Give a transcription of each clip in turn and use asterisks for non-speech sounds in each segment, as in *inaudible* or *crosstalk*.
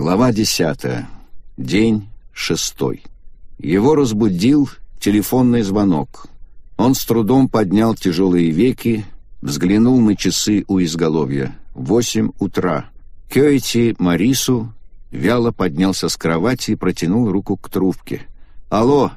Глава десятая. День шестой. Его разбудил телефонный звонок. Он с трудом поднял тяжелые веки, взглянул на часы у изголовья. Восемь утра. Кёйти Марису вяло поднялся с кровати и протянул руку к трубке. «Алло,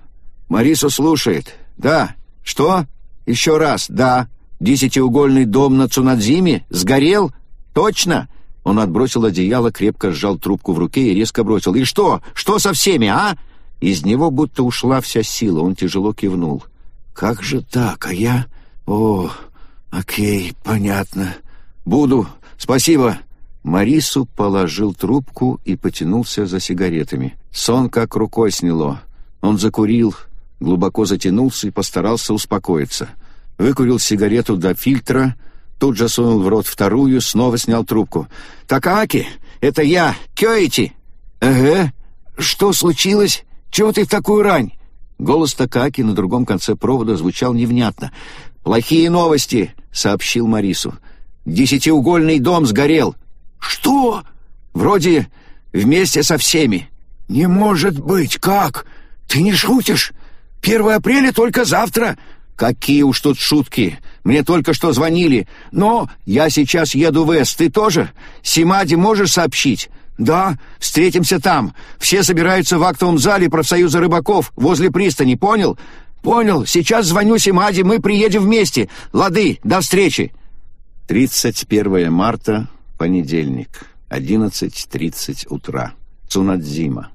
Марису слушает. Да. Что? Еще раз. Да. Десятиугольный дом на Цунадзиме сгорел? Точно?» Он отбросил одеяло, крепко сжал трубку в руке и резко бросил. «И что? Что со всеми, а?» Из него будто ушла вся сила, он тяжело кивнул. «Как же так, а я...» «О, окей, понятно. Буду. Спасибо». Марису положил трубку и потянулся за сигаретами. Сон как рукой сняло. Он закурил, глубоко затянулся и постарался успокоиться. Выкурил сигарету до фильтра — Тут же сунул в рот вторую, снова снял трубку. «Такааки, это я, Кёити!» «Ага. Что случилось? Чего ты в такую рань?» Голос Такааки на другом конце провода звучал невнятно. «Плохие новости!» — сообщил Марису. «Десятиугольный дом сгорел». «Что?» «Вроде вместе со всеми». «Не может быть! Как? Ты не шутишь? Первое апреля только завтра!» «Какие уж тут шутки! Мне только что звонили. Но я сейчас еду в Эс. Ты тоже? Симаде можешь сообщить?» «Да, встретимся там. Все собираются в актовом зале профсоюза рыбаков возле пристани, понял?» «Понял. Сейчас звоню Симаде, мы приедем вместе. Лады, до встречи!» 31 марта, понедельник, 11.30 утра. Цунадзима.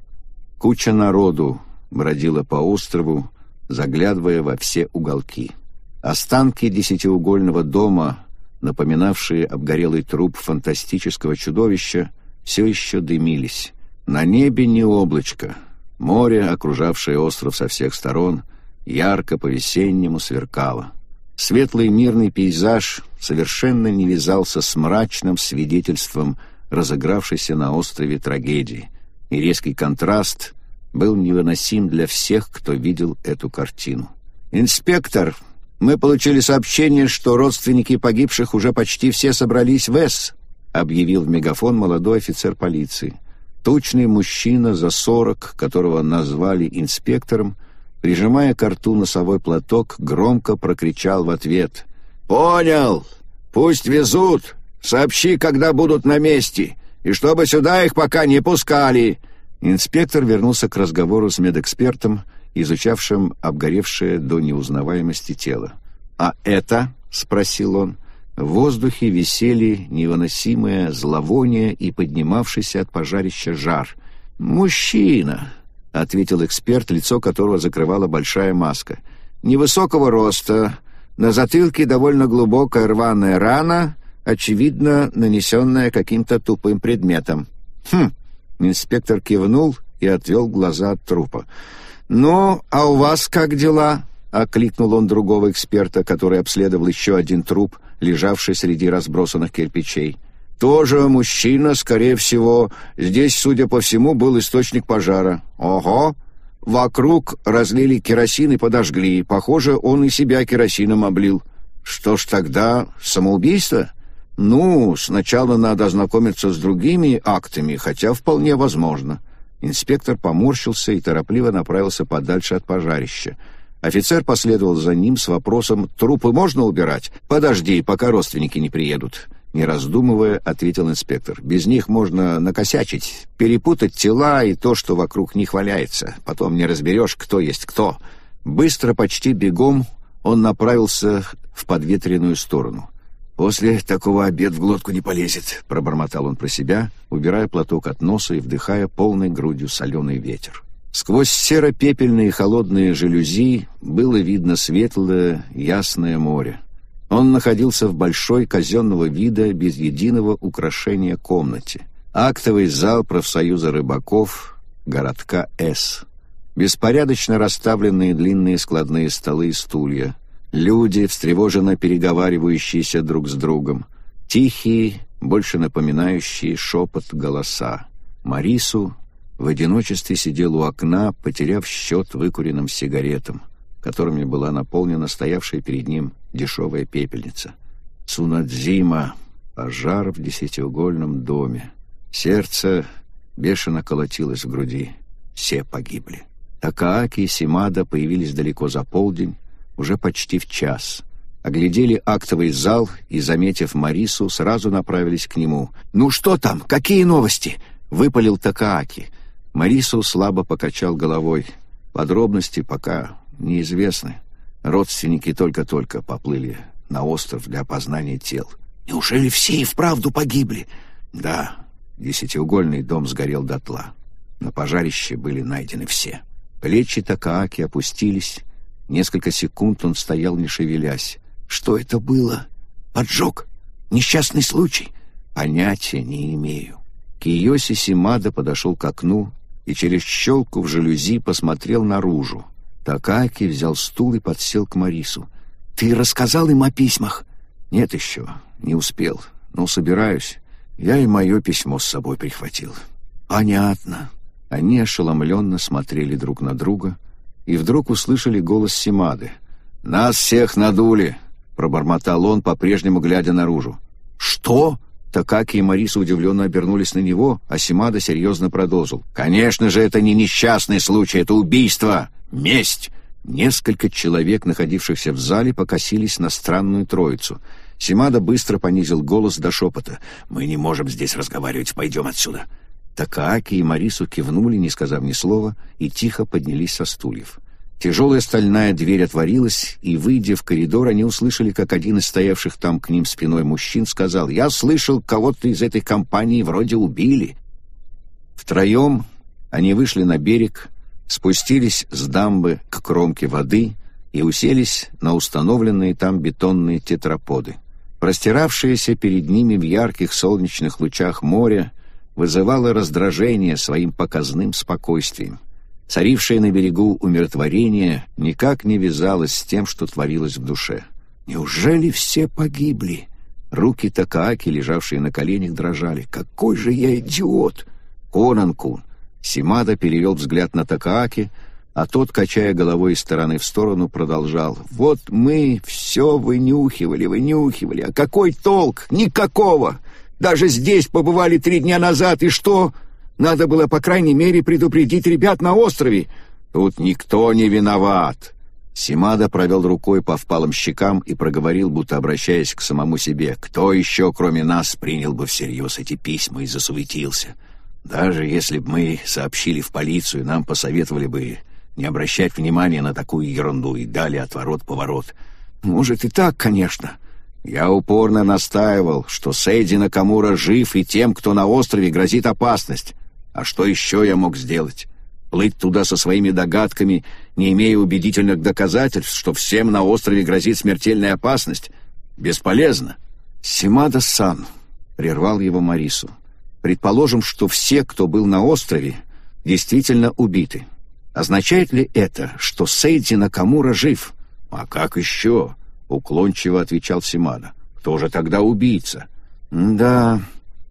Куча народу бродила по острову, заглядывая во все уголки. Останки десятиугольного дома, напоминавшие обгорелый труп фантастического чудовища, все еще дымились. На небе не облачко. Море, окружавшее остров со всех сторон, ярко по-весеннему сверкало. Светлый мирный пейзаж совершенно не вязался с мрачным свидетельством разыгравшейся на острове трагедии, и резкий контраст был невыносим для всех, кто видел эту картину. «Инспектор, мы получили сообщение, что родственники погибших уже почти все собрались в С», объявил в мегафон молодой офицер полиции. Тучный мужчина за сорок, которого назвали инспектором, прижимая к рту носовой платок, громко прокричал в ответ. «Понял! Пусть везут! Сообщи, когда будут на месте, и чтобы сюда их пока не пускали!» Инспектор вернулся к разговору с медэкспертом, изучавшим обгоревшее до неузнаваемости тело. «А это?» — спросил он. В воздухе висели невыносимое зловоние и поднимавшийся от пожарища жар. «Мужчина!» — ответил эксперт, лицо которого закрывала большая маска. «Невысокого роста, на затылке довольно глубокая рваная рана, очевидно, нанесенная каким-то тупым предметом. Хм!» Инспектор кивнул и отвел глаза от трупа. «Ну, а у вас как дела?» — окликнул он другого эксперта, который обследовал еще один труп, лежавший среди разбросанных кирпичей. «Тоже мужчина, скорее всего. Здесь, судя по всему, был источник пожара. Ого! Вокруг разлили керосин и подожгли. Похоже, он и себя керосином облил. Что ж тогда, самоубийство?» «Ну, сначала надо ознакомиться с другими актами, хотя вполне возможно». Инспектор поморщился и торопливо направился подальше от пожарища. Офицер последовал за ним с вопросом «Трупы можно убирать?» «Подожди, пока родственники не приедут». Не раздумывая, ответил инспектор. «Без них можно накосячить, перепутать тела и то, что вокруг них валяется. Потом не разберешь, кто есть кто». Быстро, почти бегом, он направился в подветренную сторону. «После такого обед в глотку не полезет», — пробормотал он про себя, убирая платок от носа и вдыхая полной грудью соленый ветер. Сквозь серо-пепельные холодные жалюзи было видно светлое, ясное море. Он находился в большой казенного вида, без единого украшения комнате. Актовый зал профсоюза рыбаков городка С. Беспорядочно расставленные длинные складные столы и стулья — Люди, встревоженно переговаривающиеся друг с другом. Тихие, больше напоминающие шепот голоса. Марису в одиночестве сидел у окна, потеряв счет выкуренным сигаретам, которыми была наполнена стоявшая перед ним дешевая пепельница. Цунадзима, пожар в десятиугольном доме. Сердце бешено колотилось в груди. Все погибли. Такааки и Симада появились далеко за полдень, уже почти в час. Оглядели актовый зал и, заметив Марису, сразу направились к нему. «Ну что там? Какие новости?» — выпалил Такааки. Марису слабо покачал головой. Подробности пока неизвестны. Родственники только-только поплыли на остров для опознания тел. «Неужели все и вправду погибли?» «Да, десятиугольный дом сгорел дотла. На пожарище были найдены все». Плечи Такааки опустились. Несколько секунд он стоял, не шевелясь. «Что это было? Поджог? Несчастный случай?» «Понятия не имею». Киоси Симада подошел к окну и через щелку в жалюзи посмотрел наружу. Такаки взял стул и подсел к Марису. «Ты рассказал им о письмах?» «Нет еще, не успел. Но собираюсь. Я и мое письмо с собой прихватил». «Понятно». Они ошеломленно смотрели друг на друга и вдруг услышали голос Симады. «Нас всех надули!» — пробормотал он, по-прежнему глядя наружу. «Что?» Такаки и Мариса удивленно обернулись на него, а Симада серьезно продолжил. «Конечно же, это не несчастный случай, это убийство! Месть!» Несколько человек, находившихся в зале, покосились на странную троицу. Симада быстро понизил голос до шепота. «Мы не можем здесь разговаривать, пойдем отсюда!» Такааки и Марису кивнули, не сказав ни слова, и тихо поднялись со стульев. Тяжелая стальная дверь отворилась, и, выйдя в коридор, они услышали, как один из стоявших там к ним спиной мужчин сказал, «Я слышал, кого-то из этой компании вроде убили». Втроем они вышли на берег, спустились с дамбы к кромке воды и уселись на установленные там бетонные тетраподы. Простиравшееся перед ними в ярких солнечных лучах море вызывало раздражение своим показным спокойствием. Царившее на берегу умиротворение никак не вязалось с тем, что творилось в душе. «Неужели все погибли?» Руки Такааки, лежавшие на коленях, дрожали. «Какой же я идиот!» «Конан-кун!» Симада перевел взгляд на Такааки, а тот, качая головой из стороны в сторону, продолжал. «Вот мы все вынюхивали, вынюхивали. А какой толк? Никакого! Даже здесь побывали три дня назад, и что?» Надо было, по крайней мере, предупредить ребят на острове. Тут никто не виноват. Симада провел рукой по впалым щекам и проговорил, будто обращаясь к самому себе. Кто еще, кроме нас, принял бы всерьез эти письма и засуетился? Даже если бы мы сообщили в полицию, нам посоветовали бы не обращать внимания на такую ерунду и дали отворот-поворот. Может и так, конечно. Я упорно настаивал, что Сейди Накамура жив и тем, кто на острове, грозит опасность. А что еще я мог сделать? Плыть туда со своими догадками, не имея убедительных доказательств, что всем на острове грозит смертельная опасность? Бесполезно. Симада-сан, — прервал его Марису, — предположим, что все, кто был на острове, действительно убиты. Означает ли это, что Сейдзи Накамура жив? А как еще? — уклончиво отвечал Симада. Кто же тогда убийца? Да,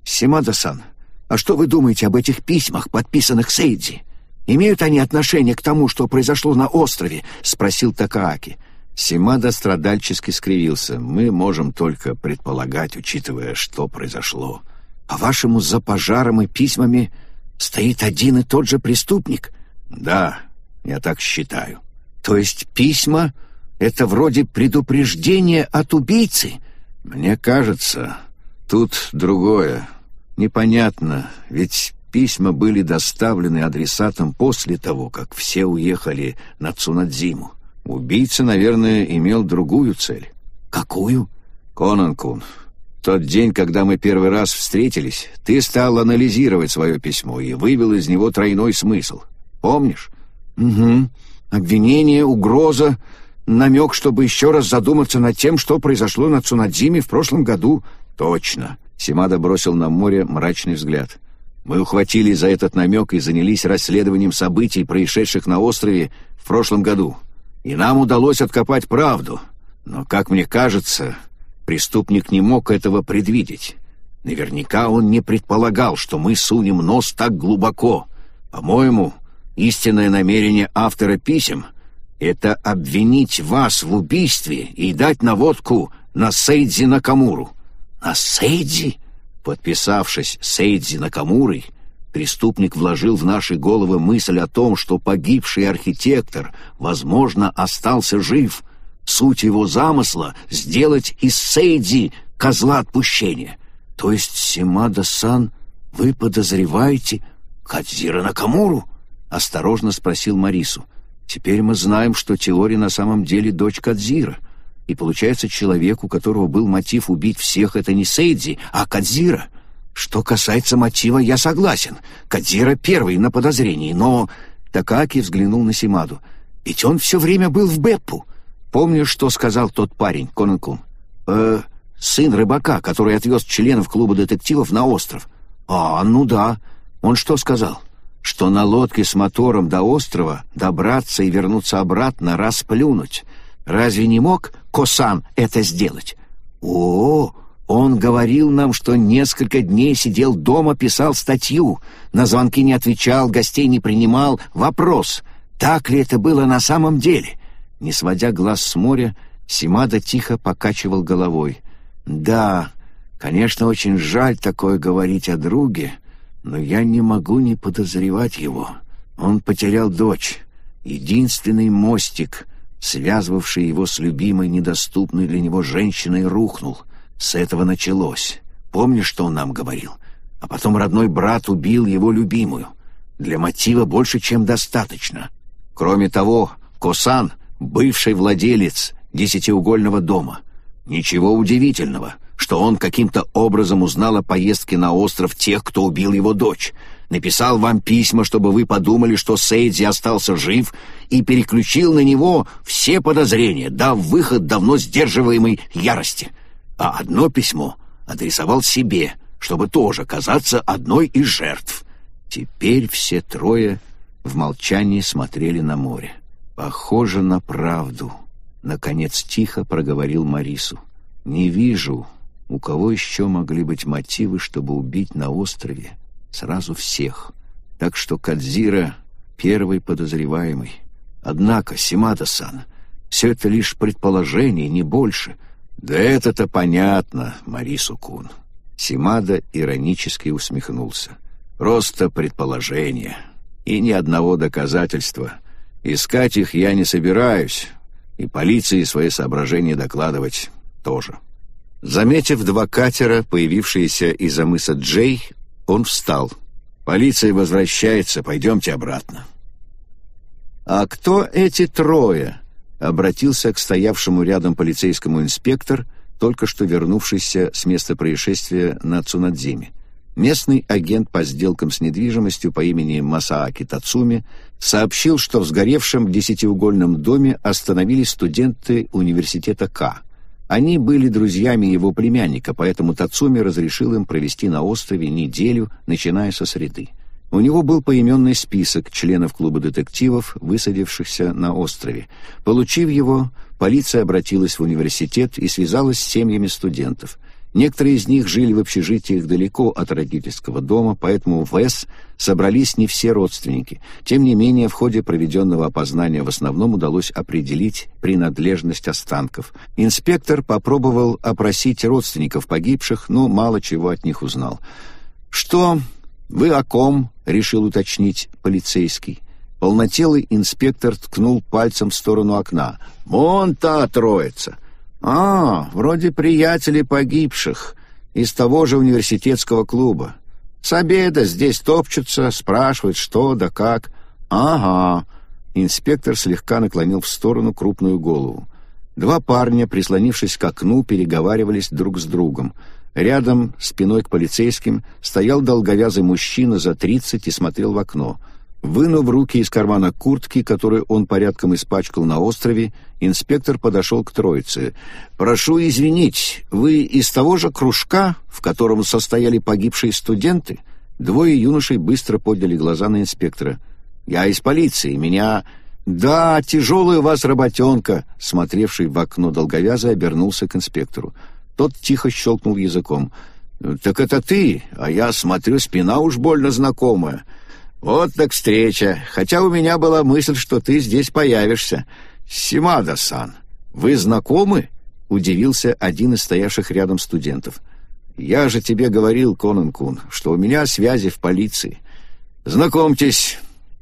Симада-сан, — а что вы думаете об этих письмах, подписанных Сейдзи? Имеют они отношение к тому, что произошло на острове?» — спросил Такааки. Симада страдальчески скривился. «Мы можем только предполагать, учитывая, что произошло. По-вашему, за пожаром и письмами стоит один и тот же преступник?» «Да, я так считаю». «То есть письма — это вроде предупреждение от убийцы?» «Мне кажется, тут другое. Непонятно, ведь письма были доставлены адресатам после того, как все уехали на Цунадзиму. Убийца, наверное, имел другую цель. Какую? Конан-кун, тот день, когда мы первый раз встретились, ты стал анализировать свое письмо и вывел из него тройной смысл. Помнишь? Угу. Обвинение, угроза, намек, чтобы еще раз задуматься над тем, что произошло на Цунадзиме в прошлом году. Точно. Симада бросил на море мрачный взгляд. «Мы ухватили за этот намек и занялись расследованием событий, происшедших на острове в прошлом году. И нам удалось откопать правду. Но, как мне кажется, преступник не мог этого предвидеть. Наверняка он не предполагал, что мы сунем нос так глубоко. По-моему, истинное намерение автора писем — это обвинить вас в убийстве и дать наводку на Сейдзи Накамуру. А Сейдзи, подписавшись Сейдзи Накамурой, Преступник вложил в наши головы мысль о том, что погибший архитектор, возможно, остался жив. Суть его замысла — сделать из Сейдзи козла отпущения. То есть, Симада-сан, вы подозреваете Кадзира Накамуру? — осторожно спросил Марису. «Теперь мы знаем, что Теори на самом деле дочь Кадзира. И получается, человек, у которого был мотив убить всех, это не Сейдзи, а Кадзира. Что касается мотива, я согласен. Кадзира первый на подозрении, но...» Такаки взглянул на Симаду. «Ведь он все время был в Беппу. Помнишь, что сказал тот парень, Конанкун? Э, сын рыбака, который отвез членов клуба детективов на остров. А, ну да. Он что сказал? Что на лодке с мотором до острова добраться и вернуться обратно расплюнуть. Разве не мог Косан это сделать? О, он говорил нам, что несколько дней сидел дома, писал статью, на звонки не отвечал, гостей не принимал. Вопрос, так ли это было на самом деле? Не сводя глаз с моря, Симада тихо покачивал головой. «Да, конечно, очень жаль такое говорить о друге, но я не могу не подозревать его. Он потерял дочь, единственный мостик, связывавший его с любимой, недоступной для него женщиной, рухнул. С этого началось. Помнишь, что он нам говорил? А потом родной брат убил его любимую. Для мотива больше, чем достаточно. Кроме того, Косан — бывший владелец десятиугольного дома. Ничего удивительного, что он каким-то образом узнал о поездке на остров тех, кто убил его дочь. Написал вам письма, чтобы вы подумали, что Сейдзи остался жив, и переключил на него все подозрения, дав выход давно сдерживаемой ярости а одно письмо адресовал себе, чтобы тоже казаться одной из жертв. Теперь все трое в молчании смотрели на море. «Похоже на правду», — наконец тихо проговорил Марису. «Не вижу, у кого еще могли быть мотивы, чтобы убить на острове сразу всех. Так что Кадзира — первый подозреваемый. Однако, Симада-сан, все это лишь предположение, не больше — «Да это-то понятно, Марису Кун». Симада иронически усмехнулся. «Просто предположение. И ни одного доказательства. Искать их я не собираюсь, и полиции свои соображения докладывать тоже». Заметив два катера, появившиеся из-за мыса Джей, он встал. «Полиция возвращается, пойдемте обратно». «А кто эти трое?» обратился к стоявшему рядом полицейскому инспектор, только что вернувшийся с места происшествия на Цунадзиме. Местный агент по сделкам с недвижимостью по имени Масааки Тацуми сообщил, что в сгоревшем десятиугольном доме остановились студенты университета К. Они были друзьями его племянника, поэтому Тацуми разрешил им провести на острове неделю, начиная со среды. У него был поименный список членов клуба детективов, высадившихся на острове. Получив его, полиция обратилась в университет и связалась с семьями студентов. Некоторые из них жили в общежитиях далеко от родительского дома, поэтому в С собрались не все родственники. Тем не менее, в ходе проведенного опознания в основном удалось определить принадлежность останков. Инспектор попробовал опросить родственников погибших, но мало чего от них узнал. «Что «Вы о ком?» — решил уточнить полицейский. Полнотелый инспектор ткнул пальцем в сторону окна. «Вон та троица!» «А, вроде приятели погибших из того же университетского клуба. С обеда здесь топчутся, спрашивают, что да как. Ага». Инспектор слегка наклонил в сторону крупную голову. Два парня, прислонившись к окну, переговаривались друг с другом — Рядом, спиной к полицейским, стоял долговязый мужчина за тридцать и смотрел в окно. Вынув руки из кармана куртки, которую он порядком испачкал на острове, инспектор подошел к троице. «Прошу извинить, вы из того же кружка, в котором состояли погибшие студенты?» Двое юношей быстро подняли глаза на инспектора. «Я из полиции, меня...» «Да, тяжелая у вас работенка», — смотревший в окно долговязый обернулся к инспектору. Тот тихо щелкнул языком. «Так это ты, а я смотрю, спина уж больно знакомая. Вот так встреча, хотя у меня была мысль, что ты здесь появишься. Симада-сан, вы знакомы?» — удивился один из стоявших рядом студентов. «Я же тебе говорил, Конан-кун, что у меня связи в полиции. Знакомьтесь,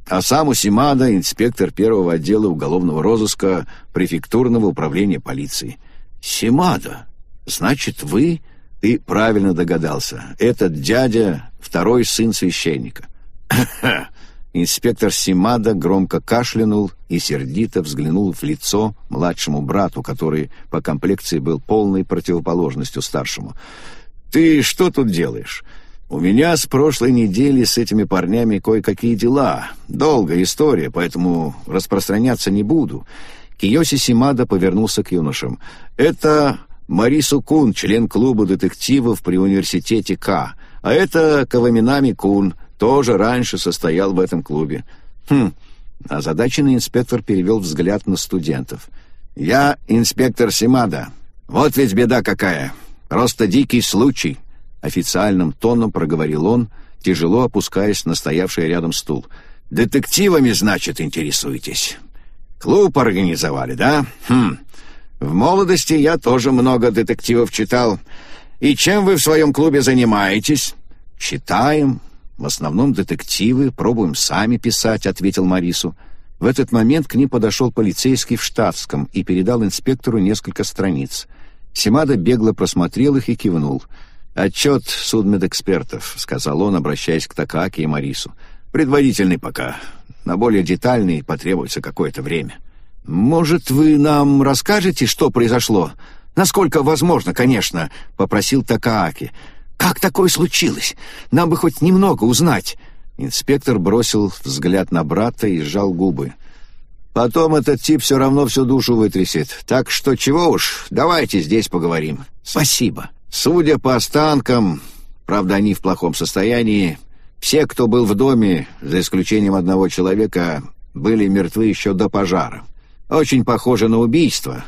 Осаму Симада, инспектор первого отдела уголовного розыска префектурного управления полиции. Симада, значит, вы... Ты правильно догадался. Этот дядя — второй сын священника. *laughs* Инспектор Симада громко кашлянул и сердито взглянул в лицо младшему брату, который по комплекции был полной противоположностью старшему. «Ты что тут делаешь?» «У меня с прошлой недели с этими парнями кое-какие дела. Долгая история, поэтому распространяться не буду». Киоси Симада повернулся к юношам. «Это Марису Кун, член клуба детективов при университете К. А это Каваминами Кун, тоже раньше состоял в этом клубе». «Хм». Озадаченный инспектор перевел взгляд на студентов. «Я инспектор Симада. Вот ведь беда какая. Просто дикий случай. Официальным тоном проговорил он, тяжело опускаясь на стоявший рядом стул. «Детективами, значит, интересуетесь? Клуб организовали, да? Хм. В молодости я тоже много детективов читал. И чем вы в своем клубе занимаетесь?» «Читаем. В основном детективы. Пробуем сами писать», — ответил Марису. В этот момент к ним подошел полицейский в штатском и передал инспектору несколько страниц. Симада бегло просмотрел их и кивнул — «Отчет судмедэкспертов», — сказал он, обращаясь к Такаке и Марису. «Предварительный пока. На более детальный потребуется какое-то время». «Может, вы нам расскажете, что произошло?» «Насколько возможно, конечно», — попросил Такааки. «Как такое случилось? Нам бы хоть немного узнать». Инспектор бросил взгляд на брата и сжал губы. «Потом этот тип все равно всю душу вытрясет. Так что чего уж, давайте здесь поговорим». «Спасибо». Судя по останкам, правда, они в плохом состоянии, все, кто был в доме, за исключением одного человека, были мертвы еще до пожара. Очень похоже на убийство.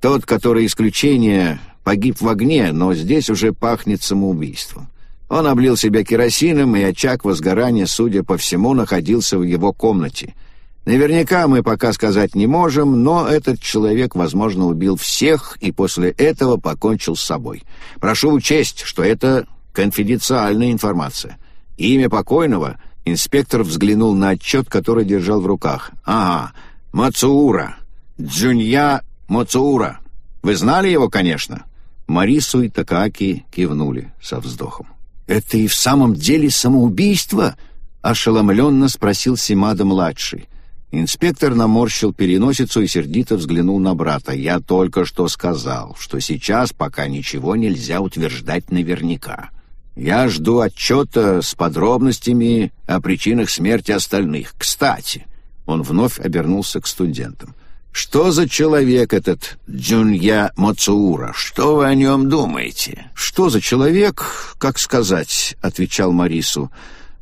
Тот, который исключение, погиб в огне, но здесь уже пахнет самоубийством. Он облил себя керосином, и очаг возгорания, судя по всему, находился в его комнате — Наверняка мы пока сказать не можем, но этот человек, возможно, убил всех и после этого покончил с собой. Прошу учесть, что это конфиденциальная информация. Имя покойного инспектор взглянул на отчет, который держал в руках. Ага, Мацуура. Дзюнья Мацуура. Вы знали его, конечно? Марису и Такаки кивнули со вздохом. «Это и в самом деле самоубийство?» — ошеломленно спросил Симада-младший. Инспектор наморщил переносицу и сердито взглянул на брата. «Я только что сказал, что сейчас пока ничего нельзя утверждать наверняка. Я жду отчета с подробностями о причинах смерти остальных. Кстати...» Он вновь обернулся к студентам. «Что за человек этот Джунья Моцуура? Что вы о нем думаете?» «Что за человек, как сказать?» — отвечал Марису.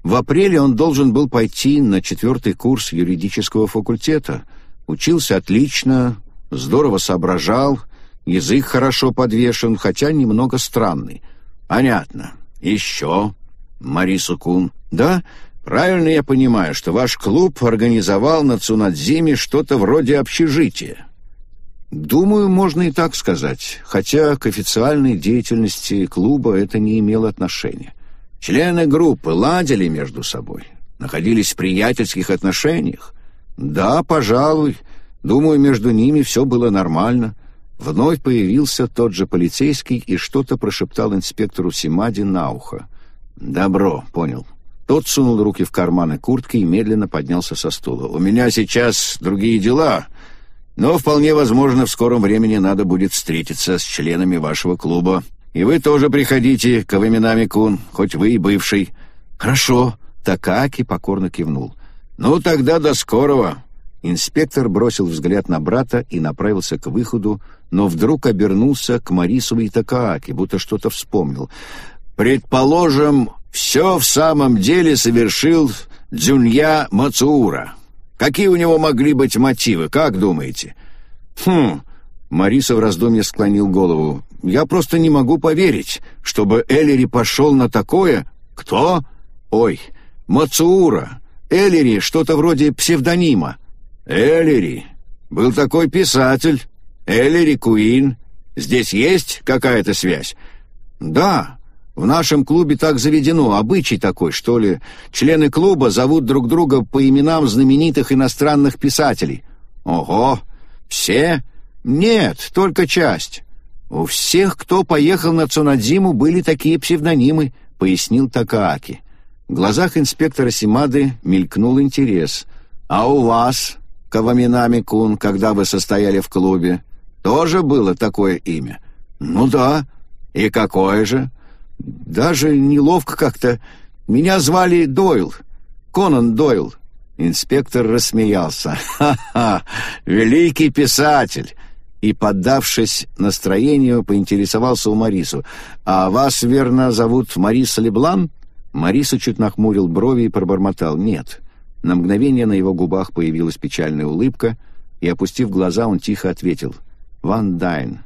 В апреле он должен был пойти на четвертый курс юридического факультета. Учился отлично, здорово соображал, язык хорошо подвешен, хотя немного странный. Понятно. Еще? Марису Кун. Да, правильно я понимаю, что ваш клуб организовал на Цунадзиме что-то вроде общежития. Думаю, можно и так сказать, хотя к официальной деятельности клуба это не имело отношения. Члены группы ладили между собой, находились в приятельских отношениях. Да, пожалуй, думаю, между ними все было нормально. Вновь появился тот же полицейский и что-то прошептал инспектору Симади на ухо. «Добро, понял». Тот сунул руки в карманы куртки и медленно поднялся со стула. «У меня сейчас другие дела, но вполне возможно, в скором времени надо будет встретиться с членами вашего клуба. И вы тоже приходите, Каваминами Кун, хоть вы и бывший. Хорошо, Такаки покорно кивнул. Ну тогда до скорого. Инспектор бросил взгляд на брата и направился к выходу, но вдруг обернулся к Марису и Такааки, будто что-то вспомнил. «Предположим, все в самом деле совершил Дзюнья Мацуура. Какие у него могли быть мотивы, как думаете?» «Хм...» Мариса в раздумье склонил голову. Я просто не могу поверить, чтобы Эллири пошел на такое... Кто? Ой, Мацуура. Эллири что-то вроде псевдонима. Эллири. Был такой писатель. Эллири Куин. Здесь есть какая-то связь? Да. В нашем клубе так заведено, обычай такой, что ли. Члены клуба зовут друг друга по именам знаменитых иностранных писателей. Ого! Все? Нет, только часть. У всех, кто поехал на Цунадзиму, были такие псевдонимы, пояснил Такааки. В глазах инспектора Симады мелькнул интерес. А у вас, Каваминами-кун, когда вы состояли в клубе, тоже было такое имя? Ну да. И какое же? Даже неловко как-то. Меня звали Дойл. Конан Дойл. Инспектор рассмеялся. «Ха-ха! Великий писатель!» И, поддавшись настроению, поинтересовался у Марису. «А вас, верно, зовут Мариса Леблан?» Мариса чуть нахмурил брови и пробормотал. «Нет». На мгновение на его губах появилась печальная улыбка, и, опустив глаза, он тихо ответил. «Ван Дайн,